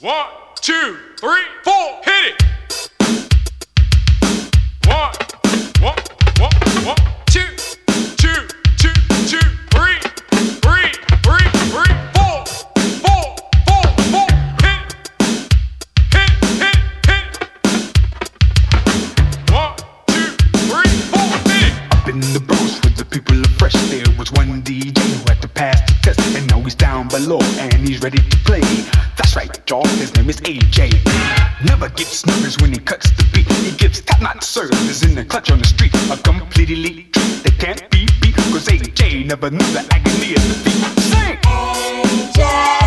One, two, three, four, hit it. One, one, one, one, two, two, two, two, three, three, three, three, four, four, four, four, hit, hit, hit, hit. One, two, three, four, hit it. In the Bronx with the people of fresh, was one DJ who had to pass the test, and now he's down below and he's ready to gets nervous when he cuts the beat. He gives top-notch service in the clutch on the street. A complete elite treat that can't be beat. Cause AJ never knew the agony of defeat. Sing! Grandmaster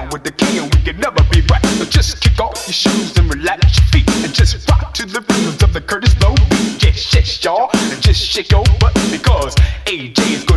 down with the king, and we can never be right. So just kick off your shoes and relax your feet, and just rock to the rhythms of the Kurtis Blow beat. Yeah, shake y'all, and just shake your butt because AJ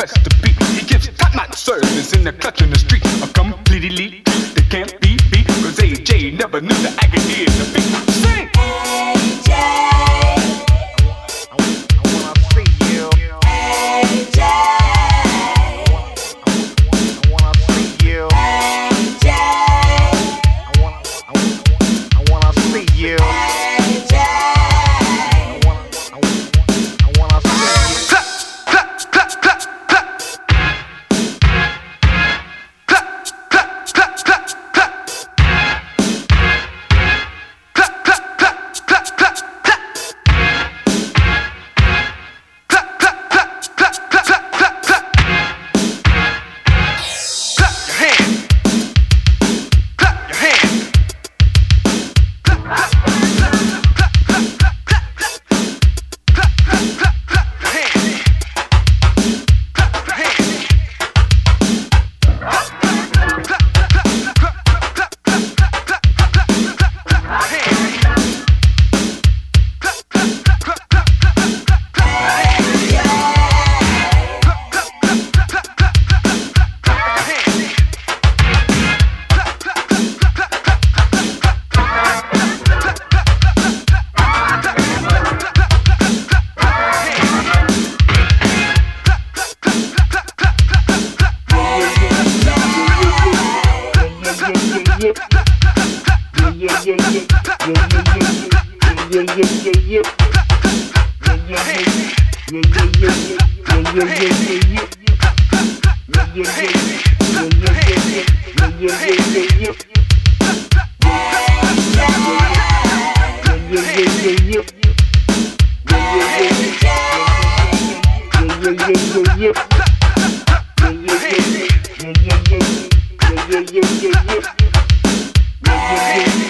cuts the beat. He gives top-notch service in the clutch on the street. A complete elite that can't be. Cause AJ never knew the agony of defeat. Sing! Yeah, yeah,